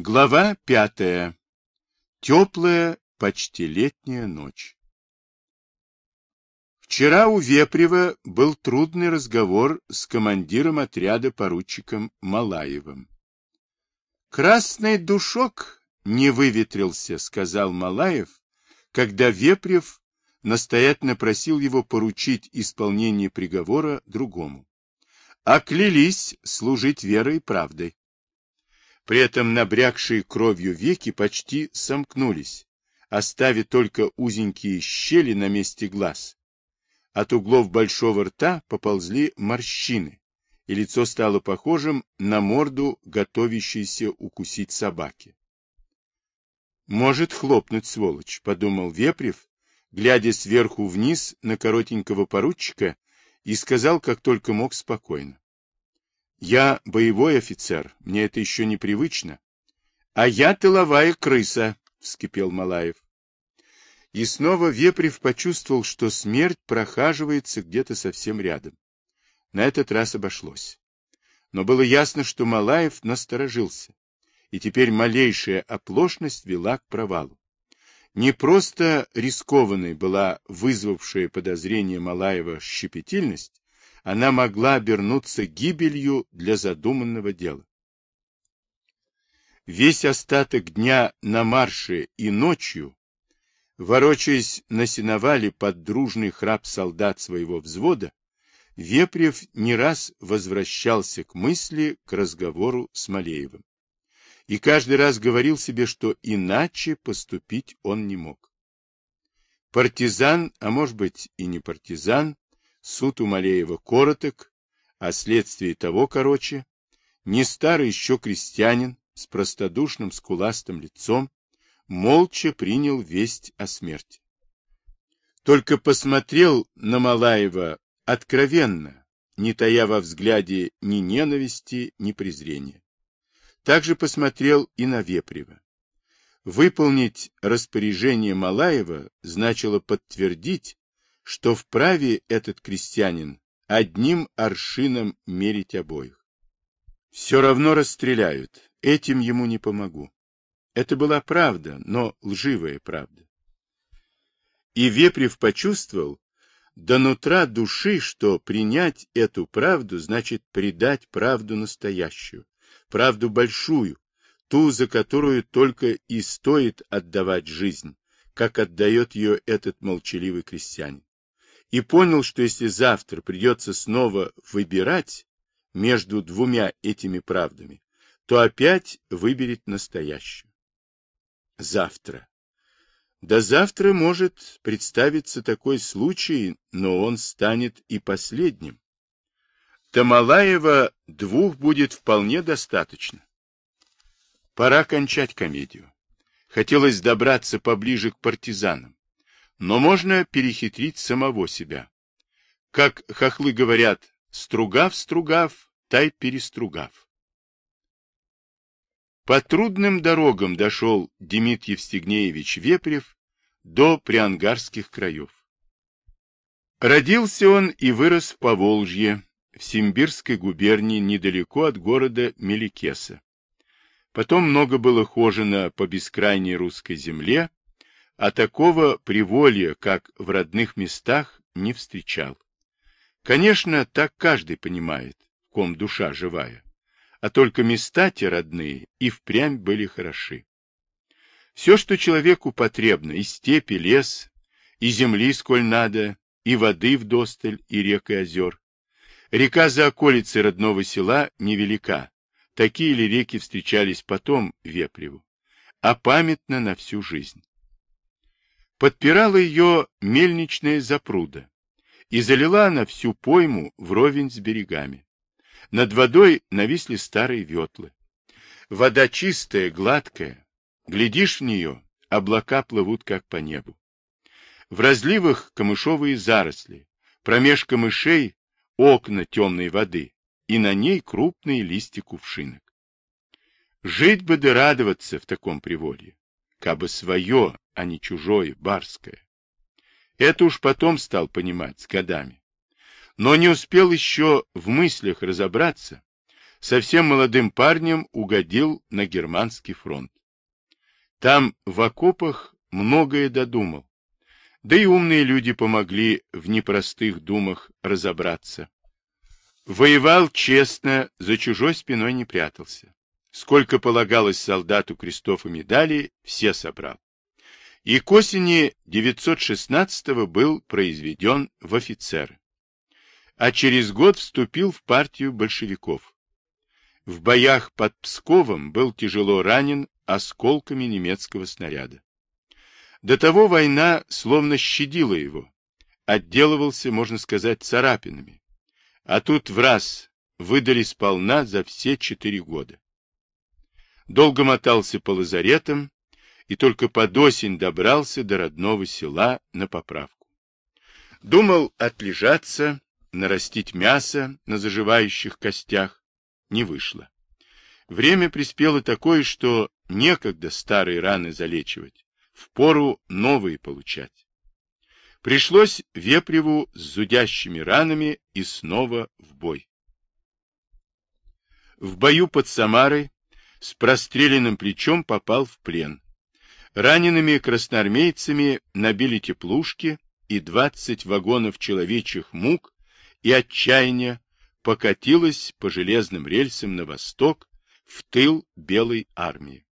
Глава пятая. Теплая, почти летняя ночь. Вчера у Вепрева был трудный разговор с командиром отряда поручиком Малаевым. «Красный душок не выветрился», — сказал Малаев, когда Вепрев настоятельно просил его поручить исполнение приговора другому. «Оклялись служить верой и правдой». При этом набрякшие кровью веки почти сомкнулись, оставив только узенькие щели на месте глаз. От углов большого рта поползли морщины, и лицо стало похожим на морду, готовящейся укусить собаки. «Может хлопнуть, сволочь», — подумал Вепрев, глядя сверху вниз на коротенького поручика, и сказал, как только мог, спокойно. Я боевой офицер, мне это еще непривычно. А я тыловая крыса, вскипел Малаев. И снова Вепрев почувствовал, что смерть прохаживается где-то совсем рядом. На этот раз обошлось. Но было ясно, что Малаев насторожился, и теперь малейшая оплошность вела к провалу. Не просто рискованной была вызвавшая подозрение Малаева щепетильность, она могла обернуться гибелью для задуманного дела. Весь остаток дня на марше и ночью, ворочаясь на сеновале под дружный храп солдат своего взвода, Вепрев не раз возвращался к мысли, к разговору с Малеевым. И каждый раз говорил себе, что иначе поступить он не мог. Партизан, а может быть и не партизан, Суд у Малеева короток, а следствие того короче. Не старый еще крестьянин с простодушным скуластым лицом молча принял весть о смерти. Только посмотрел на Малаева откровенно, не тая во взгляде ни ненависти, ни презрения. Также посмотрел и на Вепрева. Выполнить распоряжение Малаева значило подтвердить, что вправе этот крестьянин одним аршином мерить обоих. Все равно расстреляют, этим ему не помогу. Это была правда, но лживая правда. И Вепрев почувствовал до нутра души, что принять эту правду значит предать правду настоящую, правду большую, ту, за которую только и стоит отдавать жизнь, как отдает ее этот молчаливый крестьянин и понял, что если завтра придется снова выбирать между двумя этими правдами, то опять выберет настоящую. Завтра. Да завтра может представиться такой случай, но он станет и последним. Тамалаева двух будет вполне достаточно. Пора кончать комедию. Хотелось добраться поближе к партизанам. Но можно перехитрить самого себя. Как хохлы говорят, стругав-стругав, тай перестругав. По трудным дорогам дошел Демид Евстигнеевич Вепрев до приангарских краев. Родился он и вырос в Поволжье, в Симбирской губернии, недалеко от города Меликеса. Потом много было хожено по бескрайней русской земле, а такого приволья, как в родных местах, не встречал. Конечно, так каждый понимает, в ком душа живая, а только места те родные и впрямь были хороши. Все, что человеку потребно, и степи, лес, и земли, сколь надо, и воды вдосталь, и рек и озер. Река за околицей родного села невелика, такие ли реки встречались потом Вепреву, а памятно на всю жизнь подпирала ее мельничная запруда, и залила она всю пойму вровень с берегами. Над водой нависли старые ветлы. Вода чистая, гладкая. Глядишь в нее, облака плывут как по небу. В разливах камышовые заросли, промеж камышей окна темной воды, и на ней крупные листья кувшинок. Жить бы да радоваться в таком приволье, кабы свое, а не чужое, барское. Это уж потом стал понимать с годами. Но не успел еще в мыслях разобраться, совсем молодым парнем угодил на германский фронт. Там в окопах многое додумал. Да и умные люди помогли в непростых думах разобраться. Воевал честно, за чужой спиной не прятался. Сколько полагалось солдату крестов и медалей, все собрал. И к осени 916-го был произведен в офицеры. А через год вступил в партию большевиков. В боях под Псковом был тяжело ранен осколками немецкого снаряда. До того война словно щадила его, отделывался, можно сказать, царапинами. А тут в раз выдали сполна за все четыре года. Долго мотался по лазаретам и только под осень добрался до родного села на поправку. Думал отлежаться, нарастить мясо на заживающих костях. Не вышло. Время приспело такое, что некогда старые раны залечивать впору новые получать. Пришлось Вепреву с зудящими ранами и снова в бой. В бою под Самарой с простреленным плечом попал в плен. Ранеными красноармейцами набили теплушки, и двадцать вагонов человечьих мук и отчаяния покатилось по железным рельсам на восток, в тыл Белой армии.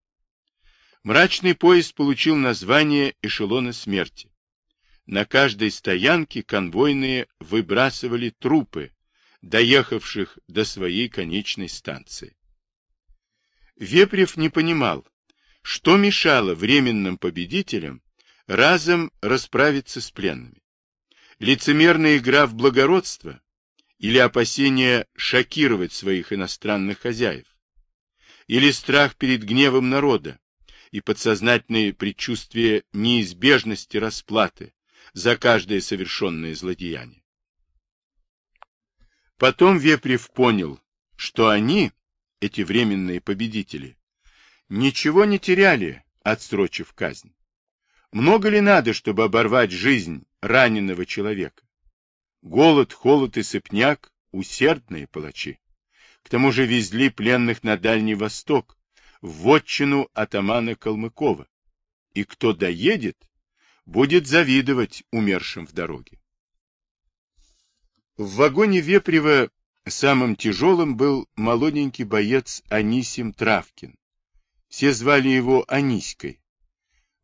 Мрачный поезд получил название эшелона смерти. На каждой стоянке конвойные выбрасывали трупы, доехавших до своей конечной станции. Вепрев не понимал, что мешало временным победителям разом расправиться с пленными. Лицемерная игра в благородство или опасение шокировать своих иностранных хозяев, или страх перед гневом народа, и подсознательные предчувствия неизбежности расплаты за каждое совершенное злодеяние. Потом Вепрев понял, что они, эти временные победители, ничего не теряли, отсрочив казнь. Много ли надо, чтобы оборвать жизнь раненого человека? Голод, холод и сыпняк — усердные палачи. К тому же везли пленных на Дальний Восток, в вотчину атамана Калмыкова, и кто доедет, будет завидовать умершим в дороге. В вагоне Вепрева самым тяжелым был молоденький боец Анисим Травкин. Все звали его Аниськой.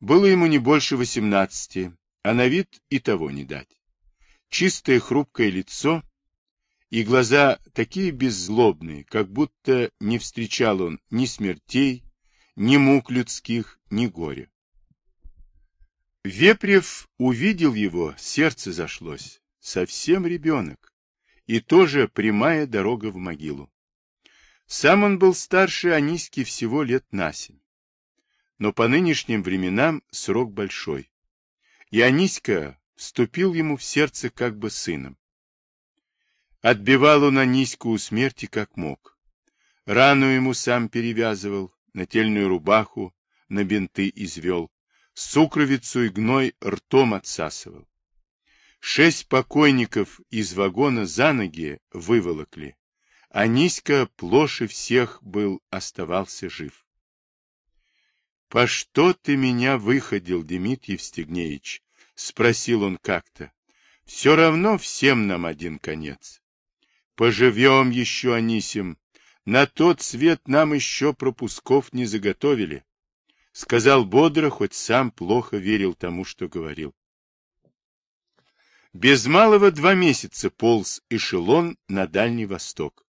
Было ему не больше восемнадцати, а на вид и того не дать. Чистое хрупкое лицо и глаза такие беззлобные, как будто не встречал он ни смертей, ни мук людских, ни горя. Вепрев увидел его, сердце зашлось, совсем ребенок, и тоже прямая дорога в могилу. Сам он был старше Аниськи всего лет на семь. Но по нынешним временам срок большой. И Аниська вступил ему в сердце как бы сыном. Отбивал он Аниську у смерти как мог. Рану ему сам перевязывал, нательную рубаху на бинты извел, сукровицу и гной ртом отсасывал. Шесть покойников из вагона за ноги выволокли, а Ниська плоше всех был, оставался жив. — По что ты меня выходил, Демид Евстигнеевич? — спросил он как-то. — Все равно всем нам один конец. Поживем еще, Анисим. На тот свет нам еще пропусков не заготовили. Сказал бодро, хоть сам плохо верил тому, что говорил. Без малого два месяца полз эшелон на Дальний Восток.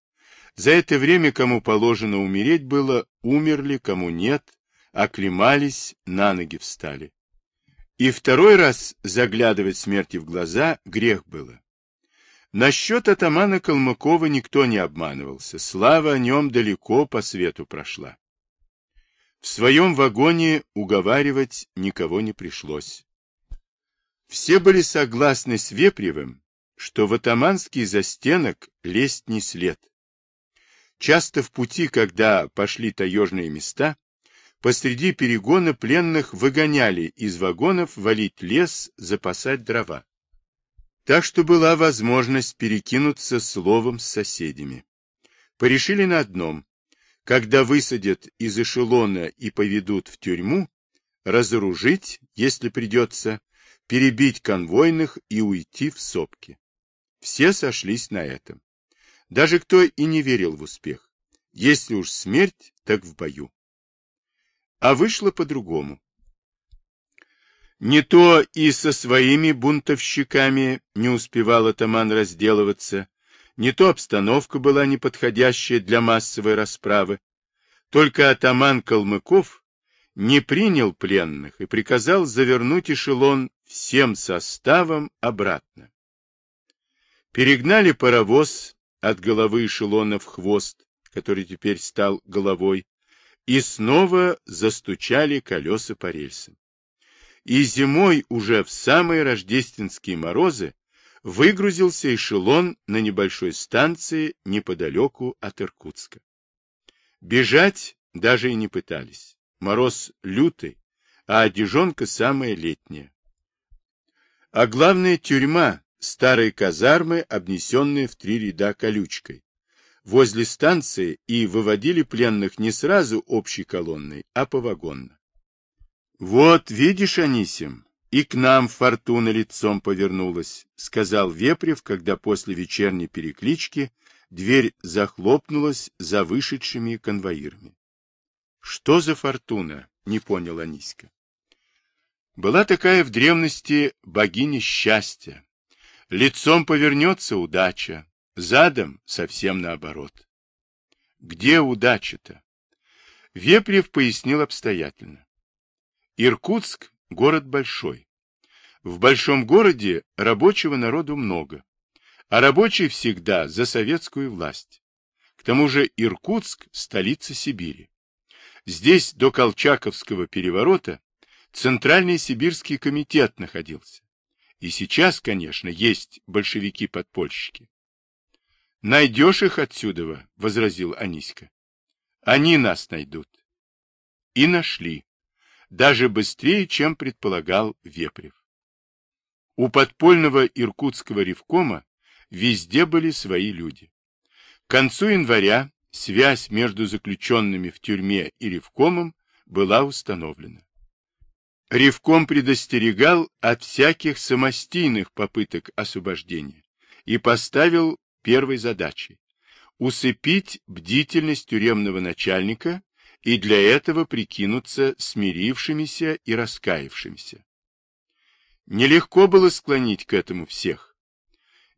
За это время, кому положено умереть было, умерли, кому нет, оклемались, на ноги встали. И второй раз заглядывать смерти в глаза грех было. Насчет атамана Калмыкова никто не обманывался, слава о нем далеко по свету прошла. В своем вагоне уговаривать никого не пришлось. Все были согласны с Вепревым, что в атаманский застенок лезть не след. Часто в пути, когда пошли таежные места, посреди перегона пленных выгоняли из вагонов валить лес, запасать дрова. Так что была возможность перекинуться словом с соседями. порешили на одном. Когда высадят из эшелона и поведут в тюрьму, разоружить, если придется, перебить конвойных и уйти в сопки. Все сошлись на этом. Даже кто и не верил в успех. Если уж смерть, так в бою. А вышло по-другому. Не то и со своими бунтовщиками не успевал атаман разделываться, не то обстановка была неподходящая для массовой расправы. Только атаман Калмыков не принял пленных и приказал завернуть эшелон всем составом обратно. Перегнали паровоз от головы эшелона в хвост, который теперь стал головой, и снова застучали колеса по рельсам. И зимой уже в самые рождественские морозы выгрузился эшелон на небольшой станции неподалеку от Иркутска. Бежать даже и не пытались. Мороз лютый, а одежонка самая летняя. А главное, тюрьма, старые казармы, обнесенные в три ряда колючкой. Возле станции и выводили пленных не сразу общей колонной, а повагонно. Вот, видишь, Анисим, и к нам фортуна лицом повернулась, сказал Вепрев, когда после вечерней переклички дверь захлопнулась за вышедшими конвоирами. Что за фортуна? Не понял Аниська. Была такая в древности богиня счастья. Лицом повернется удача, задом совсем наоборот. Где удача-то? Вепрев пояснил обстоятельно. Иркутск – город большой. В большом городе рабочего народу много, а рабочий всегда за советскую власть. К тому же Иркутск – столица Сибири. Здесь до Колчаковского переворота Центральный сибирский комитет находился. И сейчас, конечно, есть большевики-подпольщики. Найдешь их отсюда, возразил Аниська. Они нас найдут. И нашли. Даже быстрее, чем предполагал Вепрев. У подпольного иркутского ревкома везде были свои люди. К концу января связь между заключенными в тюрьме и ревкомом была установлена. Ревком предостерегал от всяких самостийных попыток освобождения и поставил первой задачей – усыпить бдительность тюремного начальника и для этого прикинуться смирившимися и раскаявшимися. Нелегко было склонить к этому всех.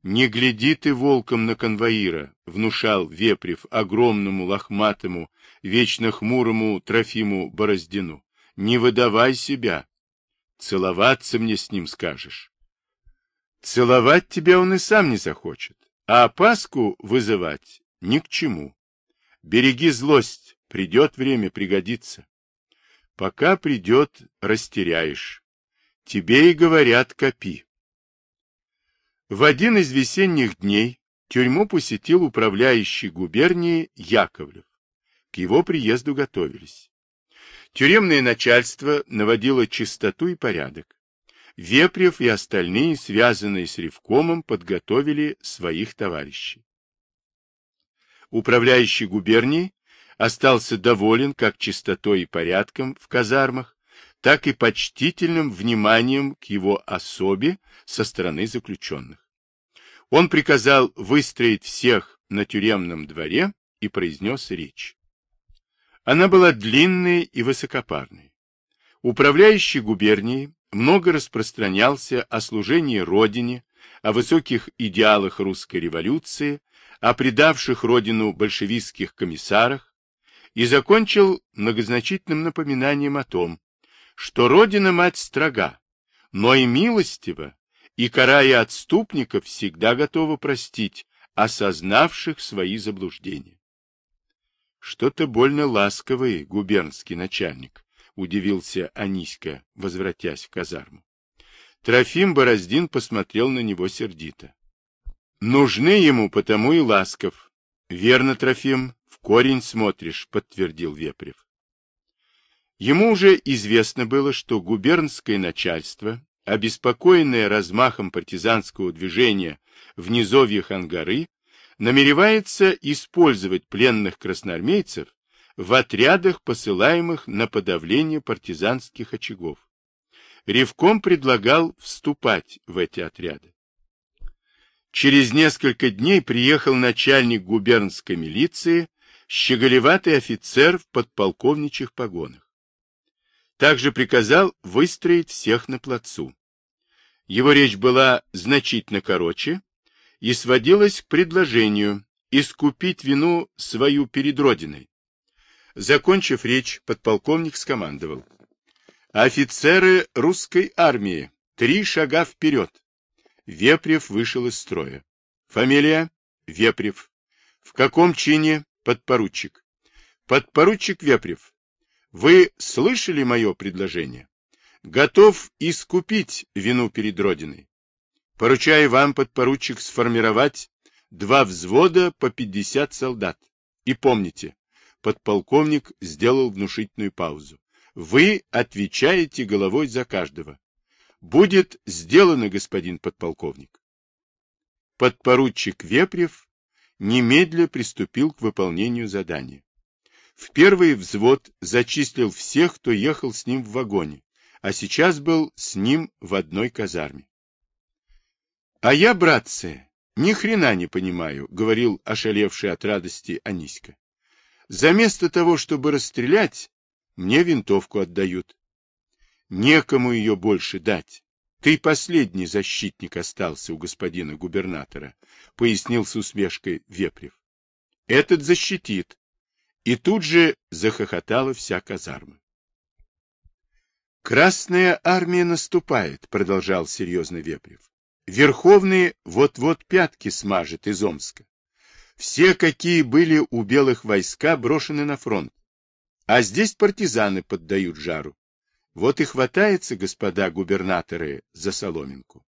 «Не гляди ты волком на конвоира», — внушал Вепрев огромному, лохматому, вечно хмурому Трофиму Бороздину. Не выдавай себя. Целоваться мне с ним скажешь. Целовать тебя он и сам не захочет, а опаску вызывать ни к чему. Береги злость, придет время, пригодится. Пока придет, растеряешь. Тебе и говорят, копи. В один из весенних дней тюрьму посетил управляющий губернии Яковлев. К его приезду готовились. Тюремное начальство наводило чистоту и порядок. Вепрев и остальные, связанные с Ревкомом, подготовили своих товарищей. Управляющий губернией остался доволен как чистотой и порядком в казармах, так и почтительным вниманием к его особе со стороны заключенных. Он приказал выстроить всех на тюремном дворе и произнес речь. Она была длинной и высокопарной. Управляющий губернией много распространялся о служении Родине, о высоких идеалах русской революции, о предавших Родину большевистских комиссарах и закончил многозначительным напоминанием о том, что Родина-мать строга, но и милостива, и, карая отступников, всегда готова простить осознавших свои заблуждения. Что-то больно ласковый губернский начальник, удивился Аниська, возвратясь в казарму. Трофим Бороздин посмотрел на него сердито. Нужны ему потому и ласков. Верно, Трофим, в корень смотришь, подтвердил Вепрев. Ему уже известно было, что губернское начальство, обеспокоенное размахом партизанского движения в низовьях Ангары, намеревается использовать пленных красноармейцев в отрядах, посылаемых на подавление партизанских очагов. Ревком предлагал вступать в эти отряды. Через несколько дней приехал начальник губернской милиции, щеголеватый офицер в подполковничьих погонах. Также приказал выстроить всех на плацу. Его речь была значительно короче и сводилась к предложению искупить вину свою перед Родиной. Закончив речь, подполковник скомандовал. Офицеры русской армии, три шага вперед. Вепрев вышел из строя. Фамилия? Вепрев. В каком чине? Подпоручик. Подпоручик Вепрев. Вы слышали мое предложение? Готов искупить вину перед Родиной. Поручаю вам, подпоручик, сформировать два взвода по 50 солдат. И помните, подполковник сделал внушительную паузу. Вы отвечаете головой за каждого. Будет сделано, господин подполковник. Подпоручик Вепрев немедля приступил к выполнению задания. В первый взвод зачислил всех, кто ехал с ним в вагоне, а сейчас был с ним в одной казарме. — А я, братцы, ни хрена не понимаю, — говорил ошалевший от радости Аниська. — Заместо того, чтобы расстрелять, мне винтовку отдают. Некому ее больше дать. Ты последний защитник остался у господина губернатора, пояснил с усмешкой Вепрев. Этот защитит. И тут же захохотала вся казарма. Красная армия наступает, продолжал серьезно Вепрев. Верховный вот-вот пятки смажет из Омска. Все, какие были у белых войска, брошены на фронт. А здесь партизаны поддают жару. Вот и хватается, господа губернаторы, за соломинку.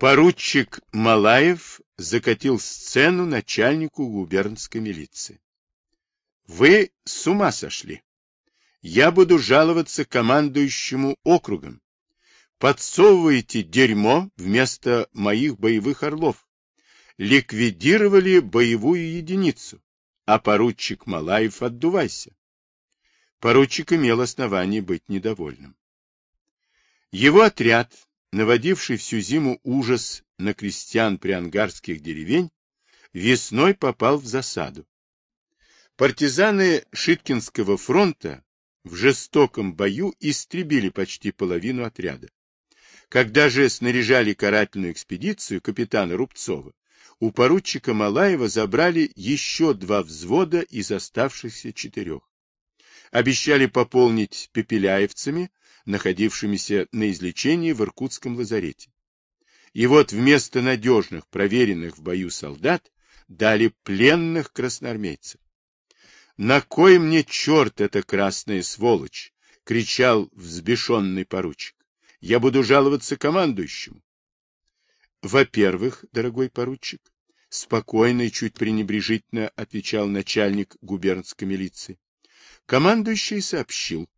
Поручик Малаев закатил сцену начальнику губернской милиции. Вы с ума сошли. Я буду жаловаться командующему округом. Подсовываете дерьмо вместо моих боевых орлов. Ликвидировали боевую единицу. А поручик Малаев, отдувайся поручик имел основание быть недовольным. Его отряд, наводивший всю зиму ужас на крестьян приангарских деревень, весной попал в засаду. Партизаны Шиткинского фронта в жестоком бою истребили почти половину отряда. Когда же снаряжали карательную экспедицию капитана Рубцова, у поручика Малаева забрали еще два взвода из оставшихся четырех обещали пополнить пепеляевцами, находившимися на излечении в Иркутском лазарете. И вот вместо надежных, проверенных в бою солдат дали пленных красноармейцев. «На кой мне черт эта красная сволочь?» — кричал взбешенный поручик. «Я буду жаловаться командующему». «Во-первых, дорогой поручик, спокойно и чуть пренебрежительно отвечал начальник губернской милиции, Командующий сообщил,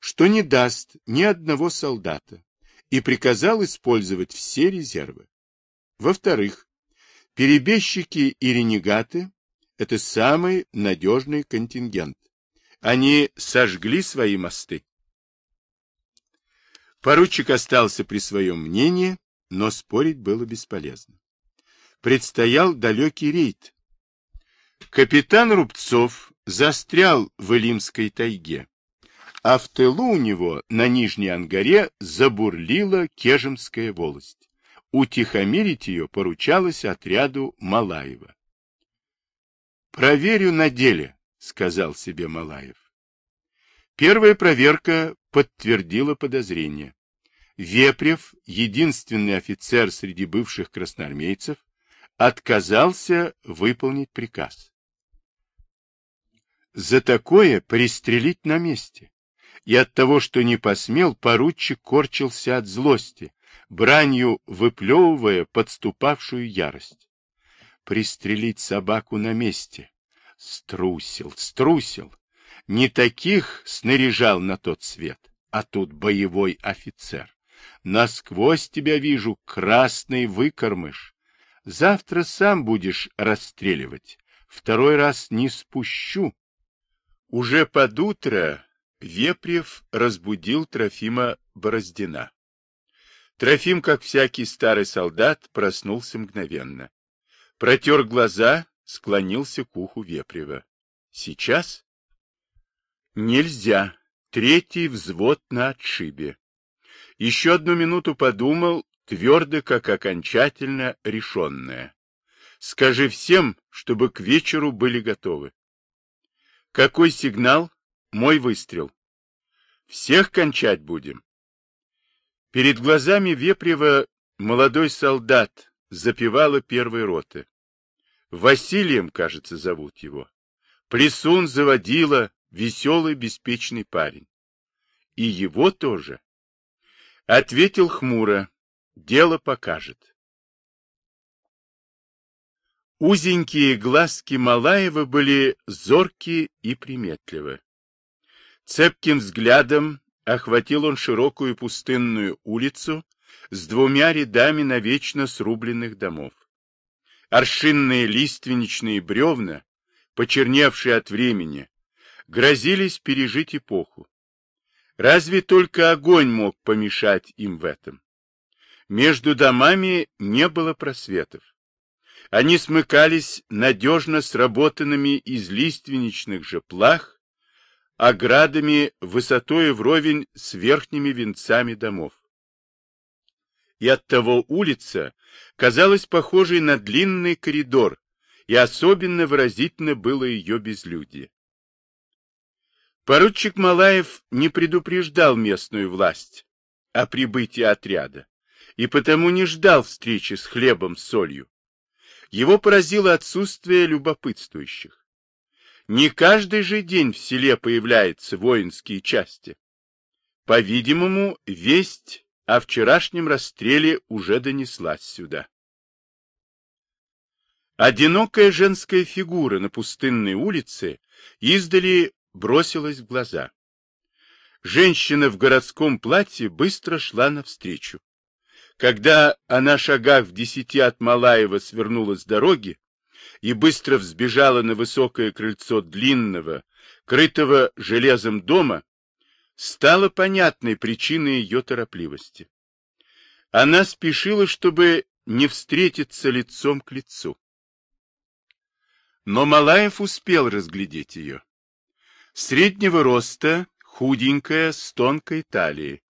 что не даст ни одного солдата и приказал использовать все резервы. Во-вторых, перебежчики и ренегаты – это самый надежный контингент. Они сожгли свои мосты. Поручик остался при своем мнении, но спорить было бесполезно. Предстоял далекий рейд. Капитан Рубцов застрял в Илимской тайге, а в тылу у него на Нижней Ангаре забурлила Кежемская волость. Утихомирить ее поручалось отряду Малаева. «Проверю на деле», — сказал себе Малаев. Первая проверка подтвердила подозрение. Вепрев, единственный офицер среди бывших красноармейцев, отказался выполнить приказ. За такое пристрелить на месте. И от того, что не посмел, поручик корчился от злости, бранью выплевывая подступавшую ярость. Пристрелить собаку на месте. Струсил, струсил. Не таких снаряжал на тот свет, а тут боевой офицер. Насквозь тебя вижу, красный выкормыш. Завтра сам будешь расстреливать. Второй раз не спущу. Уже под утро Вепрев разбудил Трофима Бороздина. Трофим, как всякий старый солдат, проснулся мгновенно. Протер глаза, склонился к уху Вепрева. Сейчас? Нельзя. Третий взвод на отшибе. Еще одну минуту подумал, твердо, как окончательно решенное. Скажи всем, чтобы к вечеру были готовы. Какой сигнал? Мой выстрел. Всех кончать будем. Перед глазами Вепрева молодой солдат запевала первой роты. Василием, кажется, зовут его. Плесун заводила, веселый, беспечный парень. И его тоже. Ответил хмуро. Дело покажет. Узенькие глазки Малаева были зорки и приметливы. Цепким взглядом охватил он широкую пустынную улицу с двумя рядами навечно срубленных домов. Аршинные лиственничные бревна, почерневшие от времени, грозились пережить эпоху. Разве только огонь мог помешать им в этом? Между домами не было просветов. Они смыкались надежно сработанными из лиственничных же плах, оградами высотой вровень с верхними венцами домов. И оттого улица казалась похожей на длинный коридор, и особенно выразительно было ее безлюдье. Поручик Малаев не предупреждал местную власть о прибытии отряда, и потому не ждал встречи с хлебом с солью. Его поразило отсутствие любопытствующих. Не каждый же день в селе появляются воинские части. По-видимому, весть о вчерашнем расстреле уже донеслась сюда. Одинокая женская фигура на пустынной улице издали бросилась в глаза. Женщина в городском платье быстро шла навстречу. Когда она шагах в десяти от Малаева свернула с дороги и быстро взбежала на высокое крыльцо длинного, крытого железом дома, стала понятной причиной ее торопливости. Она спешила, чтобы не встретиться лицом к лицу. Но Малаев успел разглядеть ее. Среднего роста, худенькая, с тонкой талией.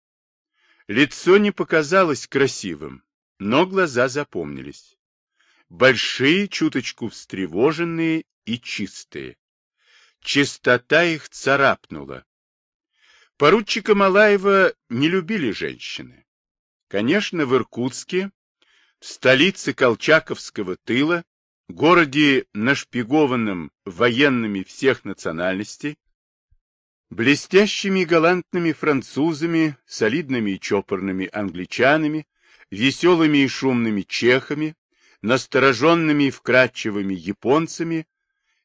Лицо не показалось красивым, но глаза запомнились. Большие, чуточку встревоженные и чистые. Чистота их царапнула. Поручика Малаева не любили женщины. Конечно, в Иркутске, в столице Колчаковского тыла, городе, нашпигованном военными всех национальностей, Блестящими и галантными французами, солидными и чопорными англичанами, веселыми и шумными чехами, настороженными и вкрадчивыми японцами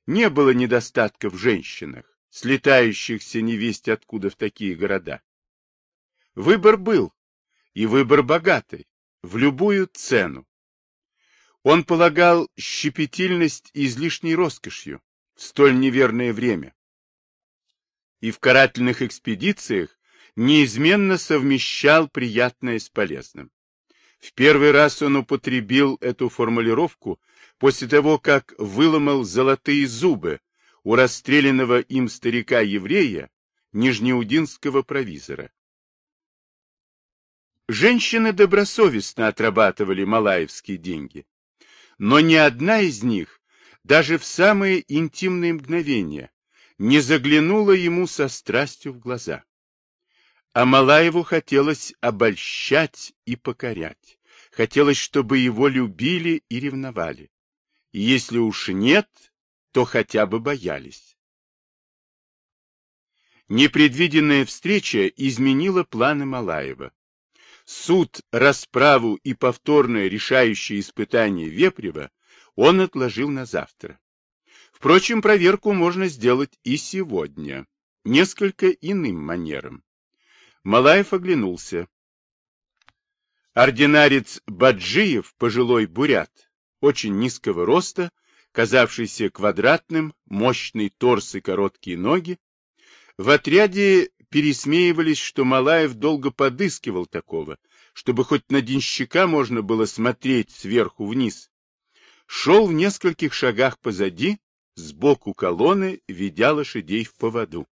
не было недостатка в женщинах, слетающихся невесть откуда в такие города. Выбор был, и выбор богатый, в любую цену. Он полагал щепетильность излишней роскошью в столь неверное время и в карательных экспедициях неизменно совмещал приятное с полезным. В первый раз он употребил эту формулировку после того, как выломал золотые зубы у расстрелянного им старика-еврея, нижнеудинского провизора. Женщины добросовестно отрабатывали малаевские деньги, но ни одна из них даже в самые интимные мгновения не заглянула ему со страстью в глаза. А Малаеву хотелось обольщать и покорять. Хотелось, чтобы его любили и ревновали. И если уж нет, то хотя бы боялись. Непредвиденная встреча изменила планы Малаева. Суд, расправу и повторное решающее испытание Вепрева он отложил на завтра. Впрочем, проверку можно сделать и сегодня, несколько иным манером. Малаев оглянулся. Ординарец Баджиев, пожилой бурят, очень низкого роста, казавшийся квадратным, мощный торс и короткие ноги. В отряде пересмеивались, что Малаев долго подыскивал такого, чтобы хоть на денщика можно было смотреть сверху вниз. Шел в нескольких шагах позади, сбоку колонны, ведя лошадей в поводу.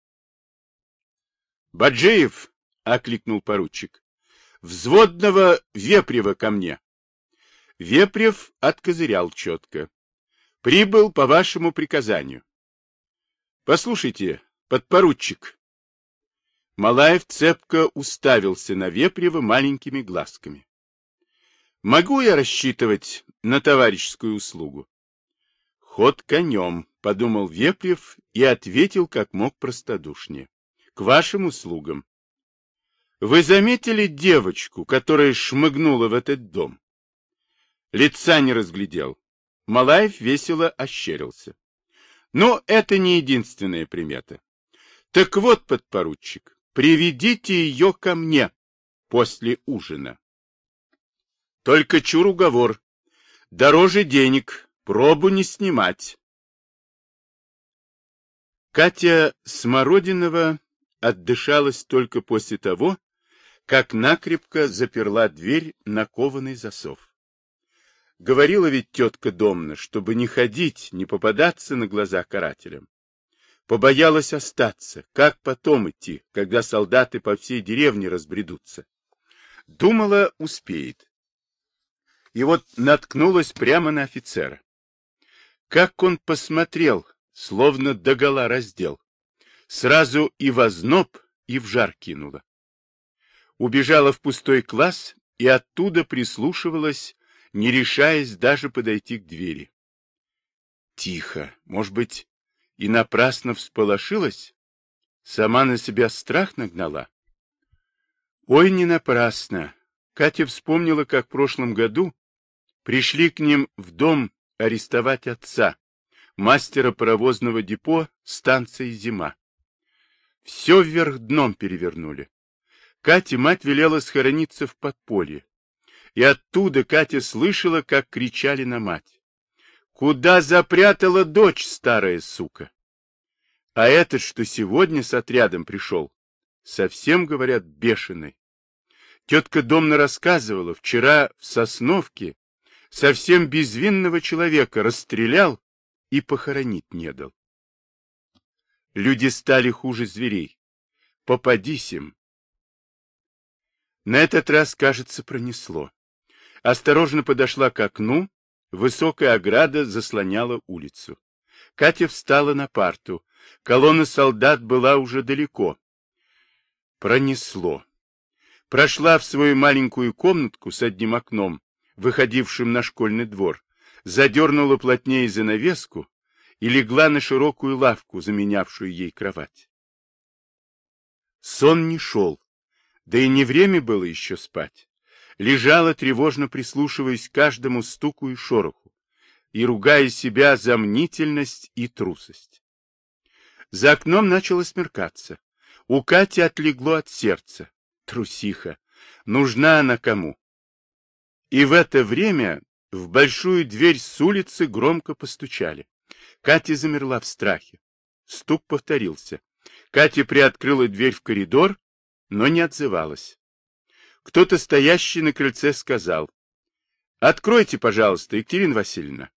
«Баджиев!» — окликнул поручик. «Взводного Вепрева ко мне!» Вепрев откозырял четко. «Прибыл по вашему приказанию». «Послушайте, подпоручик». Малаев цепко уставился на Вепрева маленькими глазками. «Могу я рассчитывать на товарищескую услугу?» «Ход конем», — подумал Вепрев и ответил как мог простодушнее. «К вашим услугам». «Вы заметили девочку, которая шмыгнула в этот дом?» Лица не разглядел. Малаев весело ощерился. Но это не единственная примета. Так вот, подпоручик, приведите ее ко мне после ужина. Только чур уговор. Дороже денег, пробу не снимать. Катя Смородинова отдышалась только после того, как накрепко заперла дверь на кованый засов. Говорила ведь тетка Домна, чтобы не ходить, не попадаться на глаза карателям. Побоялась остаться. Как потом идти, когда солдаты по всей деревне разбредутся? Думала, успеет. И вот наткнулась прямо на офицера. Как он посмотрел, словно догола раздел. Сразу и в озноб, и в жар кинула. Убежала в пустой класс и оттуда прислушивалась не решаясь даже подойти к двери. Тихо, может быть, и напрасно всполошилась? Сама на себя страх нагнала? Ой, не напрасно. Катя вспомнила, как в прошлом году пришли к ним в дом арестовать отца, мастера паровозного депо станции «Зима». Все вверх дном перевернули. Кате мать велела схорониться в подполье и оттуда Катя слышала, как кричали на мать. «Куда запрятала дочь, старая сука?» А этот, что сегодня с отрядом пришел, совсем, говорят, бешеный. Тетка Домна рассказывала, вчера в Сосновке совсем безвинного человека расстрелял и похоронить не дал. Люди стали хуже зверей. Попадись им. На этот раз, кажется, пронесло осторожно подошла к окну, высокая ограда заслоняла улицу. Катя встала на парту, колонна солдат была уже далеко. Пронесло. Прошла в свою маленькую комнатку с одним окном, выходившим на школьный двор, задернула плотнее занавеску и легла на широкую лавку, заменявшую ей кровать. Сон не шел, да и не время было еще спать лежала, тревожно прислушиваясь к каждому стуку и шороху, и ругая себя за мнительность и трусость. За окном начало смеркаться. У Кати отлегло от сердца. Трусиха. Нужна она кому? И в это время в большую дверь с улицы громко постучали. Катя замерла в страхе. Стук повторился. Катя приоткрыла дверь в коридор, но не отзывалась. Кто-то, стоящий на крыльце, сказал, «Откройте, пожалуйста, Екатерина Васильевна».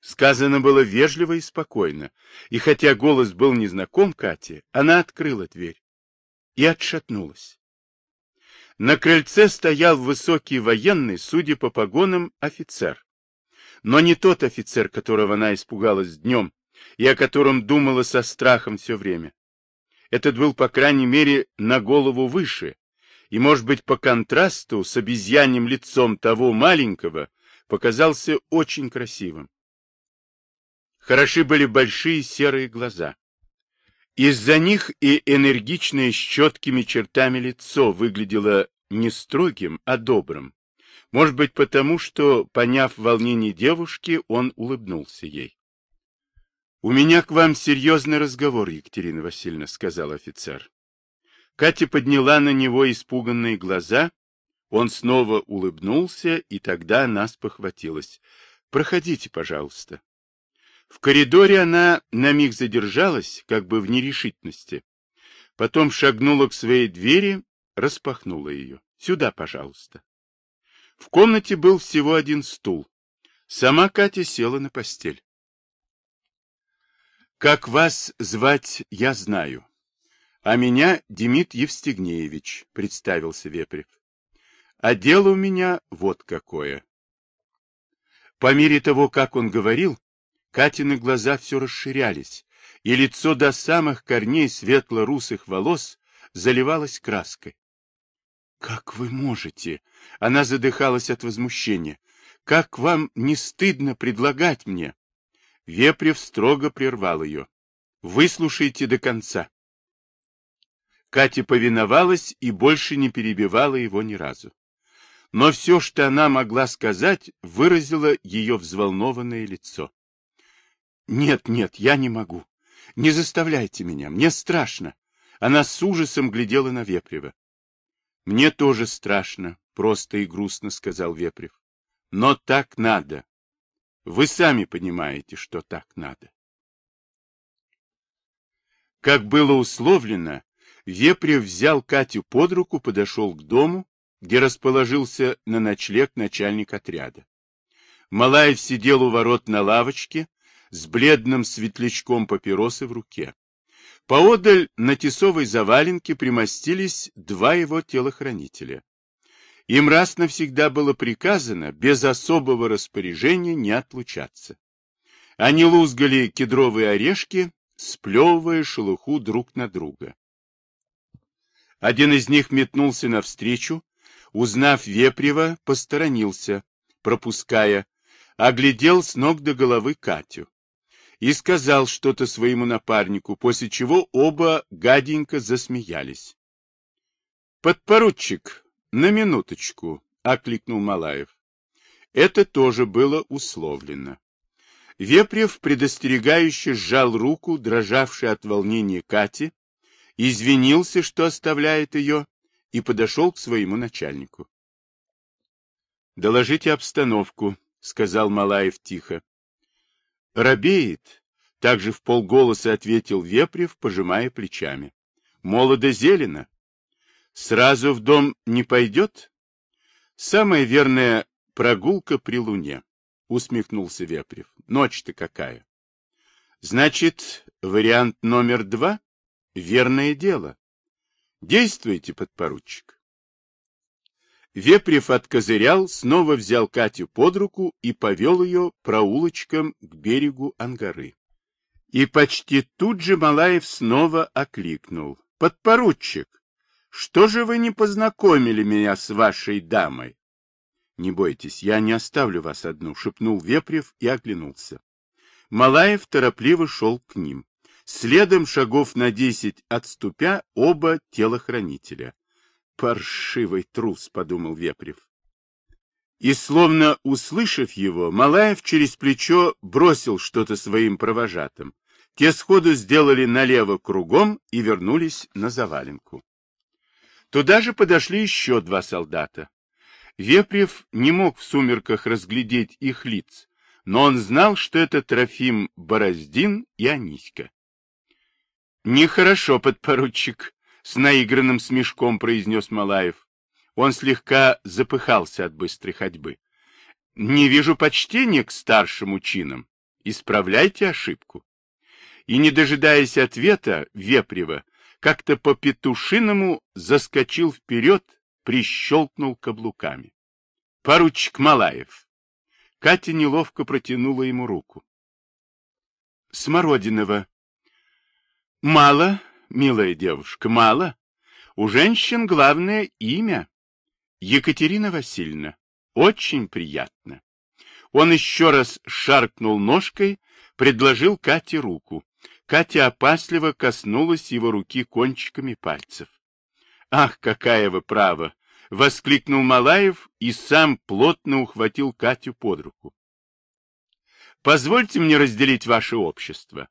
Сказано было вежливо и спокойно, и хотя голос был незнаком Кате, она открыла дверь и отшатнулась. На крыльце стоял высокий военный, судя по погонам, офицер. Но не тот офицер, которого она испугалась днем, и о котором думала со страхом все время. Этот был, по крайней мере, на голову выше, и, может быть, по контрасту с обезьяньим лицом того маленького, показался очень красивым. Хороши были большие серые глаза. Из-за них и энергичное с четкими чертами лицо выглядело не строгим, а добрым. Может быть, потому что, поняв волнение девушки, он улыбнулся ей. — У меня к вам серьезный разговор, Екатерина Васильевна, — сказал офицер. Катя подняла на него испуганные глаза, Он снова улыбнулся, и тогда она спохватилась. «Проходите, пожалуйста». В коридоре она на миг задержалась, как бы в нерешительности. Потом шагнула к своей двери, распахнула ее. «Сюда, пожалуйста». В комнате был всего один стул. Сама Катя села на постель. «Как вас звать, я знаю. А меня Демид Евстигнеевич», — представился Вепрев. «А дело у меня вот какое». По мере того, как он говорил, Катины глаза все расширялись, и лицо до самых корней светло-русых волос заливалось краской. «Как вы можете?» — она задыхалась от возмущения. «Как вам не стыдно предлагать мне?» Вепрев строго прервал ее. «Выслушайте до конца». Катя повиновалась и больше не перебивала его ни разу. Но все, что она могла сказать, выразило ее взволнованное лицо. «Нет, нет, я не могу. Не заставляйте меня, мне страшно». Она с ужасом глядела на Вепрева. Мне тоже страшно, просто и грустно сказал Вепрев. Но так надо. Вы сами понимаете, что так надо. Как было условлено, Вепрев взял Катю под руку, подошел к дому, где расположился на ночлег начальник отряда. Малаев сидел у ворот на лавочке с бледным светлячком папиросы в руке. Поодаль на тесовой заваленке примостились два его телохранителя. Им раз навсегда было приказано без особого распоряжения не отлучаться. Они лузгали кедровые орешки, сплевывая шелуху друг на друга. Один из них метнулся навстречу, узнав Вепрева, посторонился, пропуская, оглядел с ног до головы Катю и сказал что-то своему напарнику, после чего оба гаденько засмеялись. «Подпоручик, на минуточку», — окликнул Малаев. Это тоже было условлено. Вепрев предостерегающе сжал руку, дрожавшей от волнения Кати, извинился, что оставляет ее, и подошел к своему начальнику. «Доложите обстановку», — сказал Малаев тихо. Робеет, также в полголоса ответил Вепрев, пожимая плечами. Молодо зелено. Сразу в дом не пойдет? Самая верная прогулка при луне, усмехнулся Вепрев. Ночь-то какая? Значит, вариант номер два? Верное дело. Действуйте, подпоручик. Вепрев откозырял, снова взял Катю под руку и повел ее проулочком к берегу Ангары. И почти тут же Малаев снова окликнул. «Подпоручик, что же вы не познакомили меня с вашей дамой?» «Не бойтесь, я не оставлю вас одну», — шепнул Вепрев и оглянулся. Малаев торопливо шел к ним. Следом шагов на десять отступя оба телохранителя. «Паршивый трус», — подумал Вепрев. И, словно услышав его, Малаев через плечо бросил что-то своим провожатым. Те сходу сделали налево кругом и вернулись на заваленку. Туда же подошли еще два солдата. Вепрев не мог в сумерках разглядеть их лиц, но он знал, что это Трофим Бороздин и Аниська. «Нехорошо, подпоручик», с наигранным смешком произнес Малаев. Он слегка запыхался от быстрой ходьбы. Не вижу почтения к старшим учинам. Исправляйте ошибку. И, не дожидаясь ответа, Вепрева как-то по-петушиному заскочил вперед, прищелкнул каблуками. Поручик Малаев. Катя неловко протянула ему руку. Смородинова. Мало, милая девушка, мало. У женщин главное имя. Екатерина Васильевна. Очень приятно. Он еще раз шаркнул ножкой, предложил Кате руку. Катя опасливо коснулась его руки кончиками пальцев. «Ах, какая вы права!» — воскликнул Малаев и сам плотно ухватил Катю под руку. «Позвольте мне разделить ваше общество.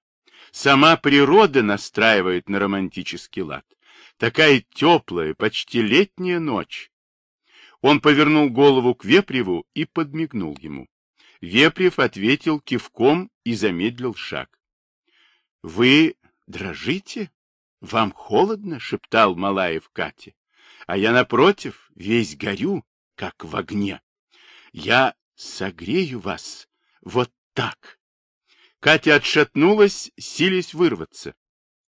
Сама природа настраивает на романтический лад. Такая теплая, почти летняя ночь. Он повернул голову к Вепреву и подмигнул ему. Вепрев ответил кивком и замедлил шаг. — Вы дрожите? Вам холодно? — шептал Малаев Кате. — А я, напротив, весь горю, как в огне. Я согрею вас вот так. Катя отшатнулась, сились вырваться.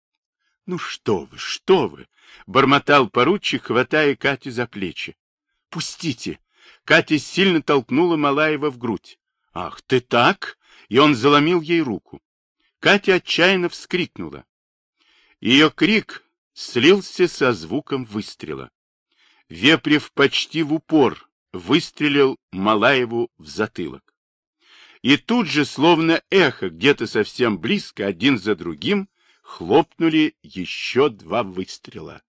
— Ну что вы, что вы! — бормотал поручик, хватая Катю за плечи. — Пустите! Катя сильно толкнула Малаева в грудь. — Ах, ты так? И он заломил ей руку. Катя отчаянно вскрикнула. Ее крик слился со звуком выстрела. Вепрев почти в упор выстрелил Малаеву в затылок. И тут же, словно эхо, где-то совсем близко, один за другим, хлопнули еще два выстрела.